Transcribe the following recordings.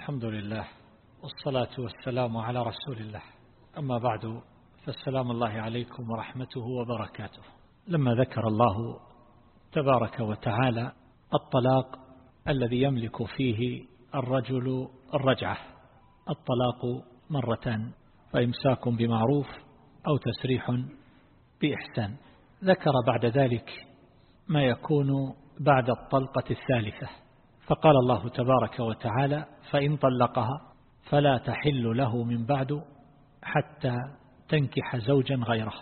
الحمد لله والصلاة والسلام على رسول الله. أما بعد فالسلام الله عليكم ورحمته وبركاته. لما ذكر الله تبارك وتعالى الطلاق الذي يملك فيه الرجل الرجعة الطلاق مرتان فإمساك بمعروف أو تسريح بإحسان. ذكر بعد ذلك ما يكون بعد الطلقة الثالثة. فقال الله تبارك وتعالى فإن طلقها فلا تحل له من بعد حتى تنكح زوجا غيره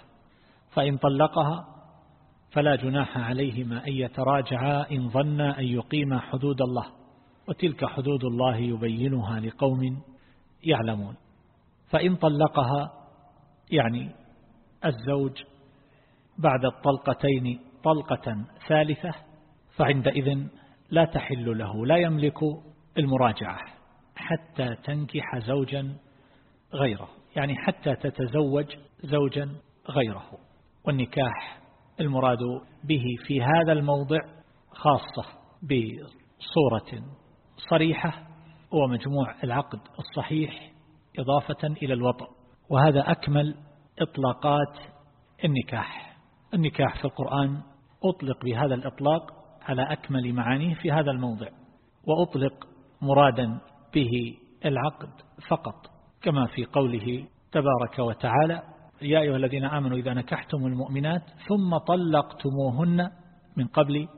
فإن طلقها فلا جناح عليهما أن يتراجعا إن ظنا أن يقيما حدود الله وتلك حدود الله يبينها لقوم يعلمون. فإن طلقها يعني الزوج بعد الطلقتين طلقة ثالثة فعندئذ لا تحل له لا يملك المراجعة حتى تنكح زوجا غيره يعني حتى تتزوج زوجا غيره. والنكاح المراد به في هذا الموضع خاصة بصورة صريحة ومجموع العقد الصحيح إضافة إلى الوطأ. وهذا أكمل إطلاقات النكاح. النكاح في القرآن أطلق بهذا الإطلاق على أكمل معانيه في هذا الموضع وأطلق مرادا به العقد فقط كما في قوله تبارك وتعالى يا أيها الذين آمنوا إذا نكحتم المؤمنات ثم طلقتموهن من قبل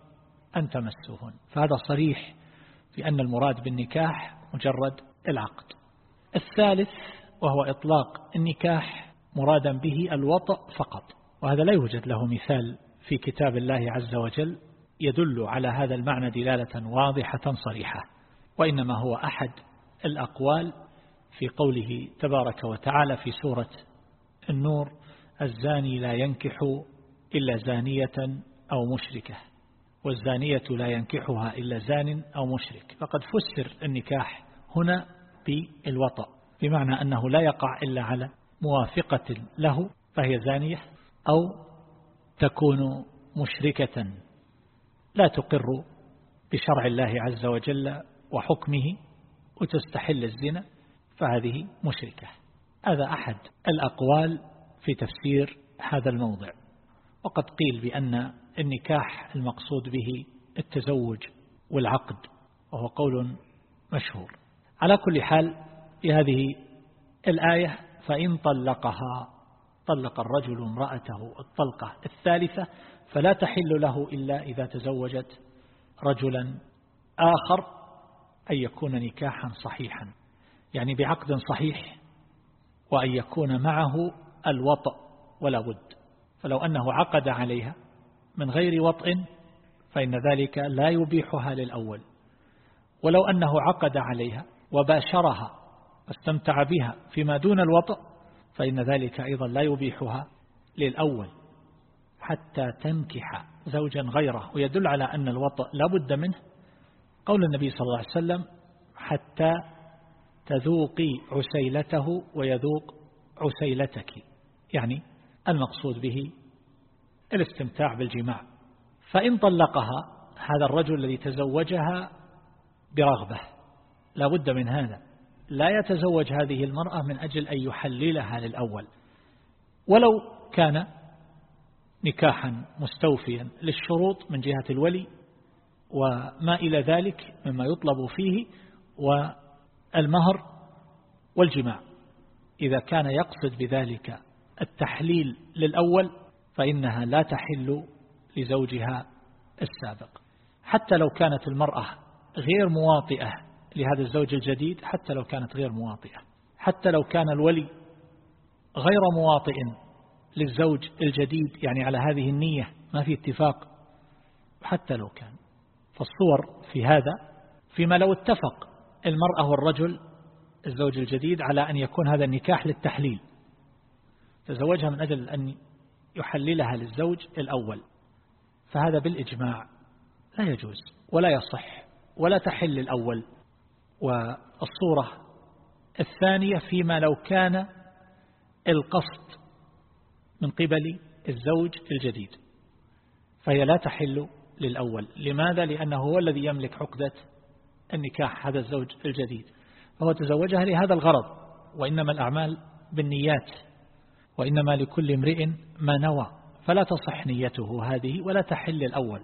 أن تمسوهن. فهذا صريح في أن المراد بالنكاح مجرد العقد. الثالث وهو إطلاق النكاح مرادا به الوطأ فقط وهذا لا يوجد له مثال في كتاب الله عز وجل يدل على هذا المعنى دلالة واضحة صريحة وإنما هو أحد الأقوال في قوله تبارك وتعالى في سورة النور الزاني لا ينكح إلا زانية أو مشركة والزانية لا ينكحها إلا زان أو مشرك. فقد فسر النكاح هنا بالوطأ بمعنى أنه لا يقع إلا على موافقة له فهي زانية أو تكون مشركة. لا تقر بشرع الله عز وجل وحكمه وتستحل الزنا فهذه مشركة. هذا أحد الأقوال في تفسير هذا الموضع. وقد قيل بأن النكاح المقصود به التزوج والعقد وهو قول مشهور. على كل حال في هذه الآية فإن طلقها طلق الرجل امرأته الطلقة الثالثة فلا تحل له إلا إذا تزوجت رجلا آخر أن يكون نكاحا صحيحا. يعني بعقد صحيح وأن يكون معه الوطأ ولا بد. فلو أنه عقد عليها من غير وطء فإن ذلك لا يبيحها للأول. ولو أنه عقد عليها وباشرها واستمتع بها فيما دون الوطء فإن ذلك أيضا لا يبيحها للأول. حتى تنكح زوجا غيره ويدل على أن الوطء لا بد منه. قول النبي صلى الله عليه وسلم حتى تذوقي عسيلته ويذوق عسيلتك. يعني المقصود به الاستمتاع بالجماع. فإن طلقها هذا الرجل الذي تزوجها برغبة لا بد من هذا. لا يتزوج هذه المرأة من أجل أن يحللها للأول. ولو كان نكاحا مستوفيا للشروط من جهة الولي وما إلى ذلك مما يطلب فيه والمهر والجماع. إذا كان يقصد بذلك التحليل للأول فإنها لا تحل لزوجها السابق. حتى لو كانت المرأة غير مواطئة لهذا الزوج الجديد حتى لو كانت غير مواطئة. حتى لو كان الولي غير مواطئ للزوج الجديد يعني على هذه النية ما في اتفاق. حتى لو كان. فالصور في هذا فيما لو اتفق المرأة والرجل الزوج الجديد على أن يكون هذا النكاح للتحليل. تزوجها من أجل أن يحللها للزوج الأول. فهذا بالإجماع لا يجوز ولا يصح ولا تحل الأول. والصورة الثانية فيما لو كان القصد من قبل الزوج الجديد. فهي لا تحل للأول. لماذا؟ لأنه هو الذي يملك عقدة النكاح هذا الزوج الجديد. فهو تزوجها لهذا الغرض وإنما الأعمال بالنيات وإنما لكل امرئ ما نوى. فلا تصح نيته هذه ولا تحل الأول.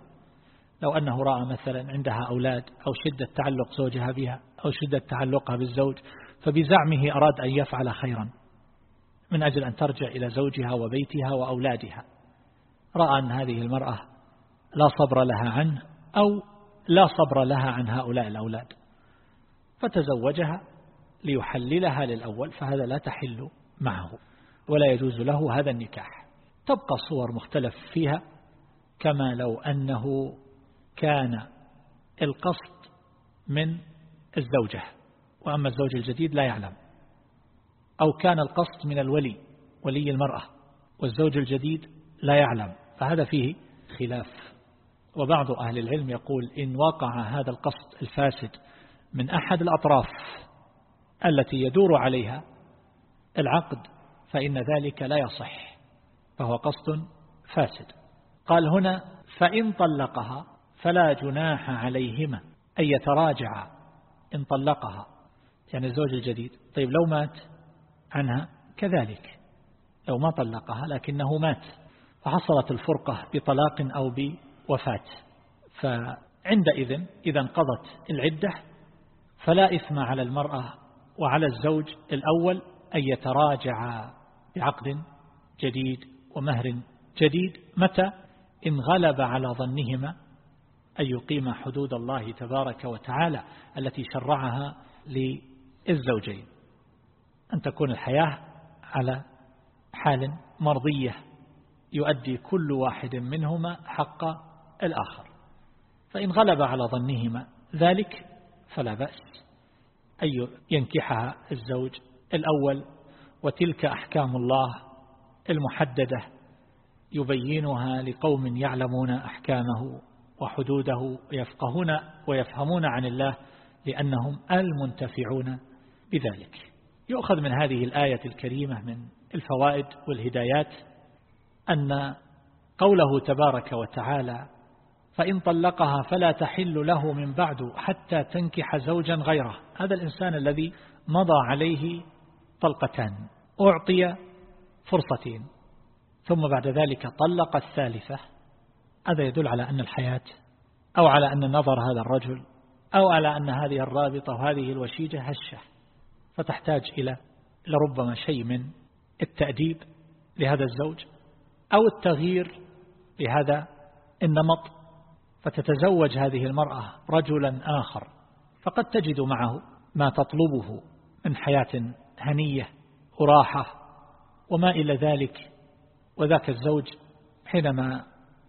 لو أنه رأى مثلا عندها أولاد أو شدة تعلق زوجها بها أو شدة تعلقها بالزوج فبزعمه أراد أن يفعل خيرا. من أجل أن ترجع إلى زوجها وبيتها وأولادها. رأى أن هذه المرأة لا صبر لها عنه أو لا صبر لها عن هؤلاء الأولاد. فتزوجها ليحللها للأول فهذا لا تحل معه ولا يجوز له هذا النكاح. تبقى صور مختلف فيها كما لو أنه كان القصد من الزوجة. وأما الزوج الجديد لا يعلم. أو كان القصد من الولي ولي المرأة والزوج الجديد لا يعلم فهذا فيه خلاف. وبعض أهل العلم يقول إن وقع هذا القصد الفاسد من أحد الأطراف التي يدور عليها العقد فإن ذلك لا يصح فهو قصد فاسد. قال هنا فإن طلقها فلا جناح عليهما أن يتراجع إن طلقها. يعني الزوج الجديد طيب لو مات عنها كذلك. لو ما طلقها لكنه مات فحصلت الفرقة بطلاق أو بوفاة. فعندئذ إذا انقضت العدة فلا إثم على المرأة وعلى الزوج الأول أن يتراجع بعقد جديد ومهر جديد متى؟ إن غلب على ظنهما أن يقيم حدود الله تبارك وتعالى التي شرعها للزوجين. أن تكون الحياة على حال مرضية يؤدي كل واحد منهما حق الآخر. فإن غلب على ظنهما ذلك فلا بأس. أن ينكحها الزوج الأول وتلك أحكام الله المحددة يبينها لقوم يعلمون أحكامه وحدوده ويفقهون ويفهمون عن الله لأنهم المنتفعون بذلك. يؤخذ من هذه الآية الكريمة من الفوائد والهدايات أن قوله تبارك وتعالى فإن طلقها فلا تحل له من بعد حتى تنكح زوجا غيره. هذا الإنسان الذي مضى عليه طلقتان. أعطي فرصتين. ثم بعد ذلك طلق الثالثة. هذا يدل على أن الحياة أو على أن نظر هذا الرجل أو على أن هذه الرابطة وهذه الوشيجة هشة. فتحتاج إلى لربما شيء من التأديب لهذا الزوج أو التغيير لهذا النمط. فتتزوج هذه المرأة رجلا آخر فقد تجد معه ما تطلبه من حياة هنية وراحة وما إلى ذلك. وذاك الزوج حينما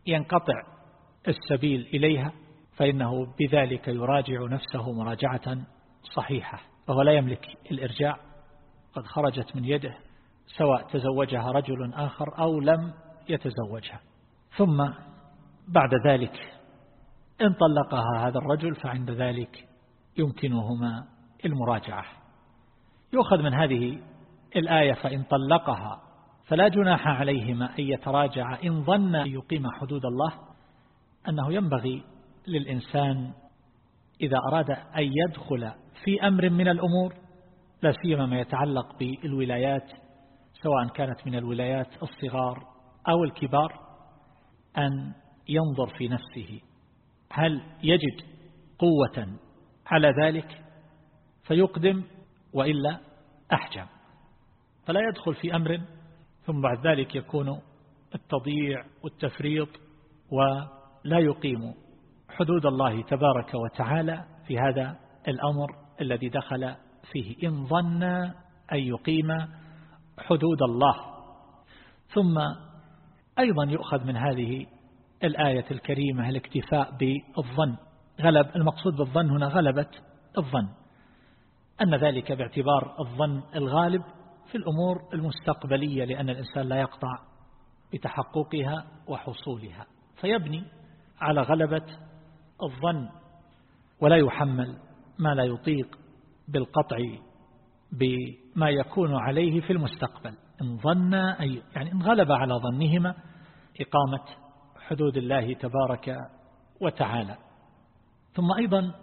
ينقطع السبيل إليها فإنه بذلك يراجع نفسه مراجعة صحيحة. وهو لا يملك الإرجاع قد خرجت من يده سواء تزوجها رجل آخر أو لم يتزوجها. ثم بعد ذلك إن طلقها هذا الرجل فعند ذلك يمكنهما المراجعة. يؤخذ من هذه الآية فإن طلقها فلا جناح عليهما أن يتراجع إن ظن أن يقيم حدود الله أنه ينبغي للإنسان إذا أراد أن يدخل في أمر من الأمور لا سيما ما يتعلق بالولايات سواء كانت من الولايات الصغار أو الكبار أن ينظر في نفسه هل يجد قوة على ذلك؟ فيقدم وإلا أحجم. فلا يدخل في أمر ثم بعد ذلك يكون التضييع والتفريط ولا يقيم حدود الله تبارك وتعالى في هذا الأمر. الذي دخل فيه. إن ظن أن يقيم حدود الله. ثم أيضا يؤخذ من هذه الآية الكريمة الاكتفاء بالظن. غلب المقصود بالظن هنا غلبة الظن. أن ذلك باعتبار الظن الغالب في الأمور المستقبلية لأن الإنسان لا يقطع بتحققها وحصولها. فيبني على غلبة الظن ولا يحمل ما لا يطيق بالقطع بما يكون عليه في المستقبل. إن ظن أي يعني إن غلب على ظنهما إقامة حدود الله تبارك وتعالى. ثم أيضا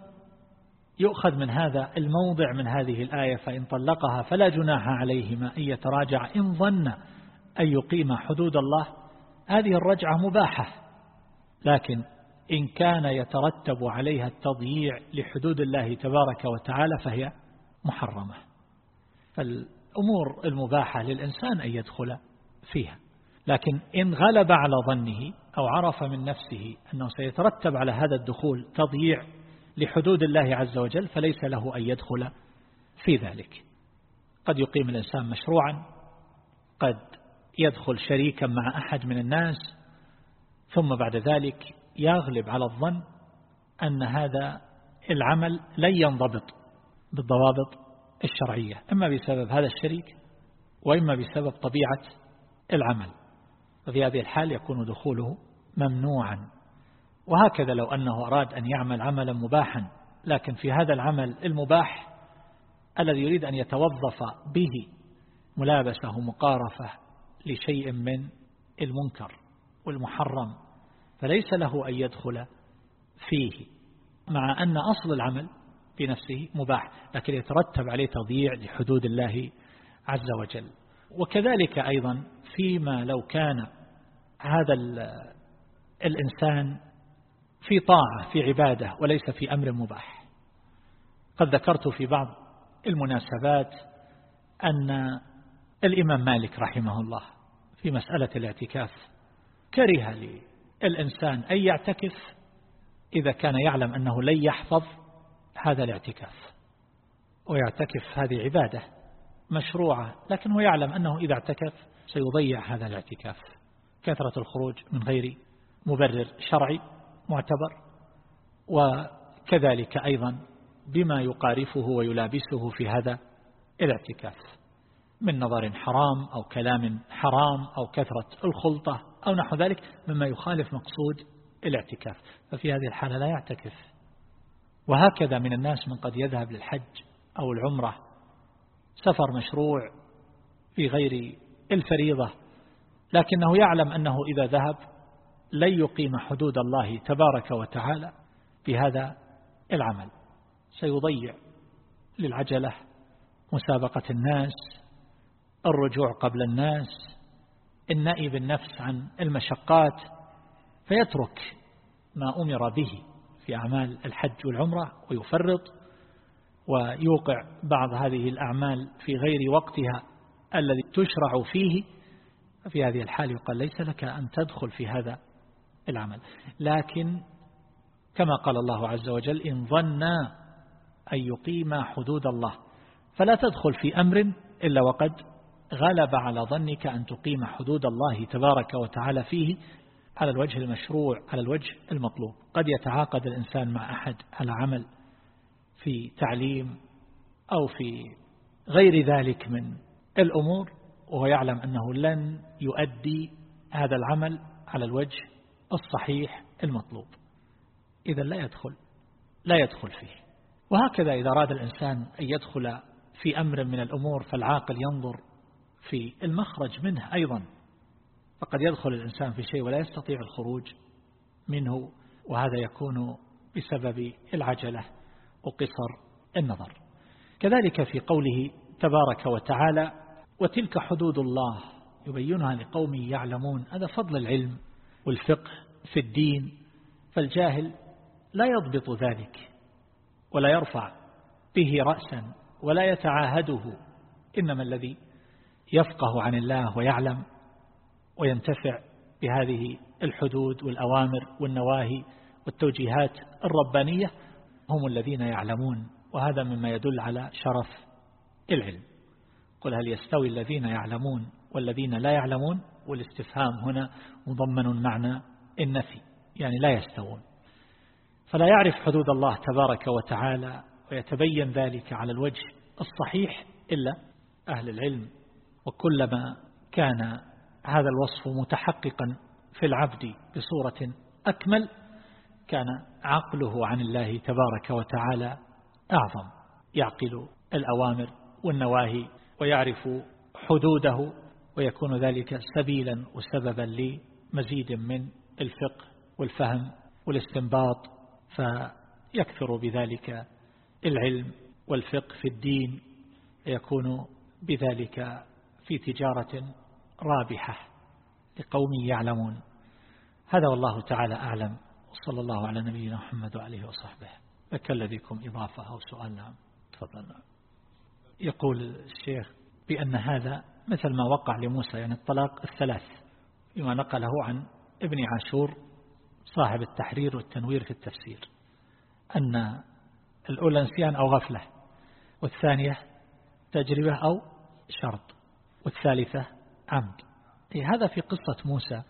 يؤخذ من هذا الموضع من هذه الآية فإن طلقها فلا جناح عليهما أن يتراجع. إن ظن أن يقيم حدود الله هذه الرجعة مباحة لكن إن كان يترتب عليها التضييع لحدود الله تبارك وتعالى فهي محرمة. فالأمور المباحة للإنسان أن يدخل فيها. لكن إن غلب على ظنه أو عرف من نفسه أنه سيترتب على هذا الدخول تضييع لحدود الله عز وجل فليس له أن يدخل في ذلك. قد يقيم الإنسان مشروعا قد يدخل شريكا مع أحد من الناس ثم بعد ذلك يغلب على الظن أن هذا العمل لن ينضبط بالضوابط الشرعية إما بسبب هذا الشريك وإما بسبب طبيعة العمل. وفي هذه الحال يكون دخوله ممنوعا. وهكذا لو أنه أراد أن يعمل عملا مباحا لكن في هذا العمل المباح الذي يريد أن يتوظف به ملابسة مقارفة لشيء من المنكر والمحرم. فليس له أن يدخل فيه مع أن أصل العمل بنفسه مباح لكن يترتب عليه تضييع لحدود الله عز وجل. وكذلك أيضا فيما لو كان هذا الإنسان في طاعة في عبادة وليس في أمر مباح. قد ذكرت في بعض المناسبات أن الإمام مالك رحمه الله في مسألة الاعتكاف كره للإنسان أن يعتكف إذا كان يعلم أنه لن يحفظ هذا الاعتكاف ويعتكف هذه عبادة مشروعة لكن هو يعلم أنه إذا اعتكف سيضيع هذا الاعتكاف. كثرة الخروج من غير مبرر شرعي معتبر وكذلك أيضا بما يقارفه ويلابسه في هذا الاعتكاف من نظر حرام أو كلام حرام أو كثرة الخلطة أو نحو ذلك مما يخالف مقصود الاعتكاف. ففي هذه الحالة لا يعتكف. وهكذا من الناس من قد يذهب للحج أو العمرة سفر مشروع في غير الفريضة لكنه يعلم أنه إذا ذهب لن يقيم حدود الله تبارك وتعالى بهذا العمل. سيضيع للعجلة مسابقة الناس الرجوع قبل الناس النائب النفس عن المشقات فيترك ما أمر به في أعمال الحج والعمرة ويفرط ويوقع بعض هذه الأعمال في غير وقتها الذي تشرع فيه ففي هذه الحال يقال ليس لك أن تدخل في هذا العمل. لكن كما قال الله عز وجل إن ظنا أن يقيم حدود الله فلا تدخل في أمر إلا وقد غلب على ظنك أن تقيم حدود الله تبارك وتعالى فيه على الوجه المشروع على الوجه المطلوب. قد يتعاقد الإنسان مع أحد على عمل في تعليم أو في غير ذلك من الأمور وهو يعلم أنه لن يؤدي هذا العمل على الوجه الصحيح المطلوب. إذا لا يدخل لا يدخل فيه. وهكذا إذا أراد الإنسان أن يدخل في أمر من الأمور فالعاقل ينظر في المخرج منه أيضا. فقد يدخل الإنسان في شيء ولا يستطيع الخروج منه وهذا يكون بسبب العجلة وقصر النظر. كذلك في قوله تبارك وتعالى وتلك حدود الله يبينها لقوم يعلمون. هذا فضل العلم والفقه في الدين. فالجاهل لا يضبط ذلك ولا يرفع به رأسا ولا يتعاهده. إنما الذي يفقه عن الله ويعلم وينتفع بهذه الحدود والأوامر والنواهي والتوجيهات الربانية هم الذين يعلمون وهذا مما يدل على شرف العلم. قل هل يستوي الذين يعلمون والذين لا يعلمون؟ والاستفهام هنا مضمن معنى النفي يعني لا يستوون. فلا يعرف حدود الله تبارك وتعالى ويتبين ذلك على الوجه الصحيح إلا أهل العلم. وكلما كان هذا الوصف متحققا في العبد بصورة أكمل كان عقله عن الله تبارك وتعالى أعظم. يعقل الأوامر والنواهي ويعرف حدوده ويكون ذلك سبيلا وسببا لمزيد من الفقه والفهم والاستنباط. فيكثر بذلك العلم والفقه في الدين يكون بذلك في تجارة رابحة لقوم يعلمون. هذا والله تعالى أعلم. وصلى الله على نبينا محمد وعليه وصحبه. لك الذيكم إضافة أو سؤال نعم تفضل يقول الشيخ بأن هذا مثل ما وقع لموسى يعني الطلاق الثلاث بما نقله عن ابن عاشور صاحب التحرير والتنوير في التفسير أن الأولى نسيان أو غفلة والثانية تجربة أو شرط. والثالثة عمد هذا في قصة موسى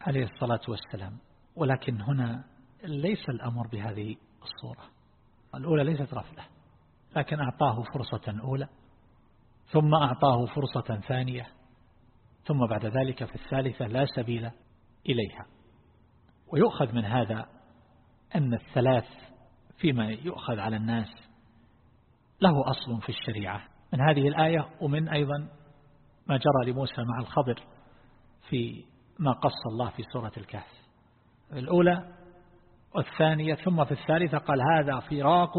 عليه الصلاة والسلام ولكن هنا ليس الأمر بهذه الصورة. الأولى ليست غفلة لكن أعطاه فرصة أولى ثم أعطاه فرصة ثانية ثم بعد ذلك في الثالثة لا سبيل إليها. ويؤخذ من هذا أن الثلاث فيما يؤخذ على الناس له أصل في الشريعة. من هذه الآية ومن أيضا ما جرى لموسى مع الخضر في ما قص الله في سورة الكهف. الأولى والثانية ثم في الثالثة قال هذا فراق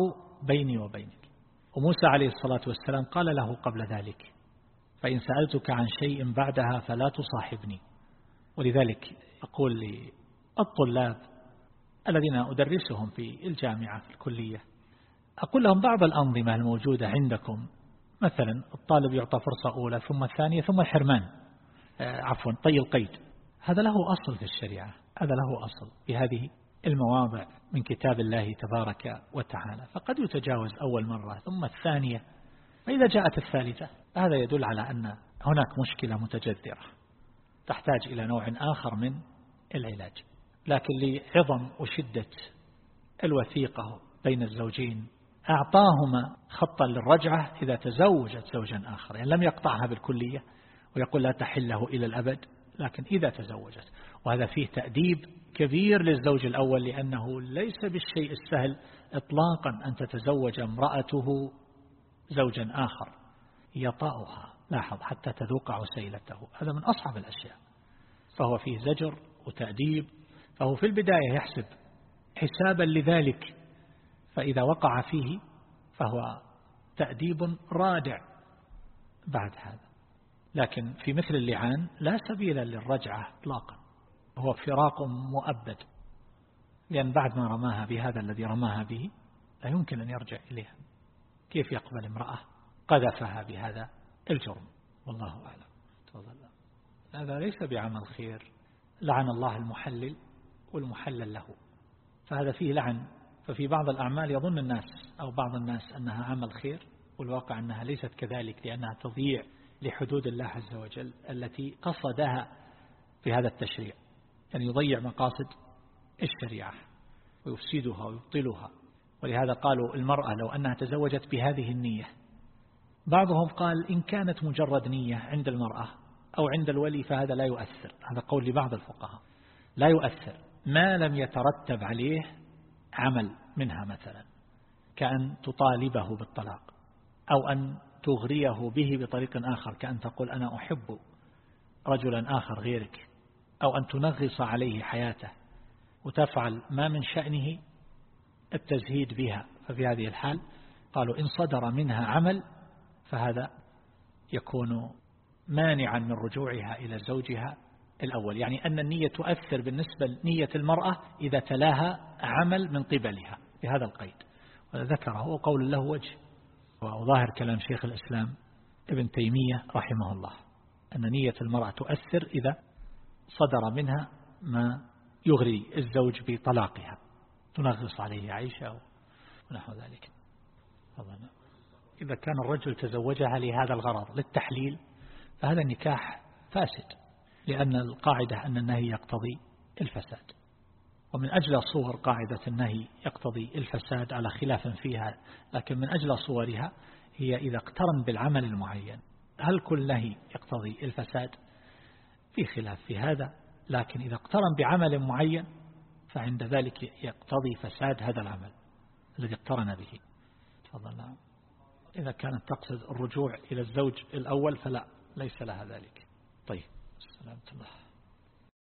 بيني وبينك. وموسى عليه الصلاة والسلام قال له قبل ذلك فإن سألتك عن شيء بعدها فلا تصاحبني. ولذلك أقول للطلاب الذين أدرسهم في الجامعة في الكلية أقول لهم بعض الأنظمة الموجودة عندكم مثلا الطالب يعطى فرصة أولى ثم الثانية ثم الحرمان آه، عفوا طي القيد. هذا له أصل في الشريعة. هذا له أصل في هذه المواضع من كتاب الله تبارك وتعالى. فقد يتجاوز أول مرة ثم الثانية. فإذا جاءت الثالثة هذا يدل على أن هناك مشكلة متجذرة. تحتاج إلى نوع آخر من العلاج. لكن لعظم وشدة الوثيقة بين الزوجين أعطاهما خطا للرجعة إذا تزوجت زوجا آخر. يعني لم يقطعها بالكلية ويقول لا تحل له إلى الأبد لكن إذا تزوجت. وهذا فيه تأديب كبير للزوج الأول لأنه ليس بالشيء السهل إطلاقا أن تتزوج امرأته زوجا آخر. يطأها لاحظ حتى تذوق عسيلته. هذا من أصعب الأشياء. فهو فيه زجر وتأديب. فهو في البداية يحسب حسابا لذلك. فإذا وقع فيه فهو تأديب رادع بعد هذا. لكن في مثل اللعان لا سبيل للرجعة اطلاقا. هو فراق مؤبد. لأن بعد ما رماها بهذا الذي رماها به لا يمكن أن يرجع إليها. كيف يقبل امرأة قذفها بهذا الجرم؟ والله أعلم. هذا ليس بعمل خير. لعن الله المحلل والمحلل له. فهذا فيه لعن ففي بعض الأعمال يظن الناس أو بعض الناس أنها عمل خير والواقع أنها ليست كذلك لأنها تضيع لحدود الله عز وجل التي قصدها في هذا التشريع. يعني يضيع مقاصد الشريعة ويفسدها ويبطلها. ولهذا قالوا المرأة لو أنها تزوجت بهذه النية بعضهم قال إن كانت مجرد نية عند المرأة أو عند الولي فهذا لا يؤثر. هذا قول لبعض الفقهاء. لا يؤثر. ما لم يترتب عليه عمل منها مثلا كأن تطالبه بالطلاق أو أن تغريه به بطريق آخر كأن تقول أنا أحب رجلا آخر غيرك أو أن تنغص عليه حياته وتفعل ما من شأنه التزهيد بها. ففي هذه الحال قالوا إن صدر منها عمل فهذا يكون مانعا من رجوعها إلى زوجها الأول يعني أن النية تؤثر بالنسبة لنية المرأة إذا تلاها عمل من قبلها بهذا القيد. وذكره وقول له وجه. وظاهر كلام شيخ الإسلام ابن تيمية رحمه الله أن نية المرأة تؤثر إذا صدر منها ما يغري الزوج بطلاقها. تنغص عليه عيشة ونحو ذلك. إذا كان الرجل تزوجها لهذا الغرض للتحليل فهذا النكاح فاسد. لأن القاعدة أن النهي يقتضي الفساد. ومن أجل صور قاعدة النهي يقتضي الفساد على خلاف فيها لكن من أجل صورها هي إذا اقترن بالعمل المعين. هل كل نهي يقتضي الفساد؟ في خلاف في هذا لكن إذا اقترن بعمل معين فعند ذلك يقتضي فساد هذا العمل الذي اقترن به. تفضل نعم. إذا كانت تقصد الرجوع إلى الزوج الأول فلا ليس لها ذلك. طيب. سلامة الله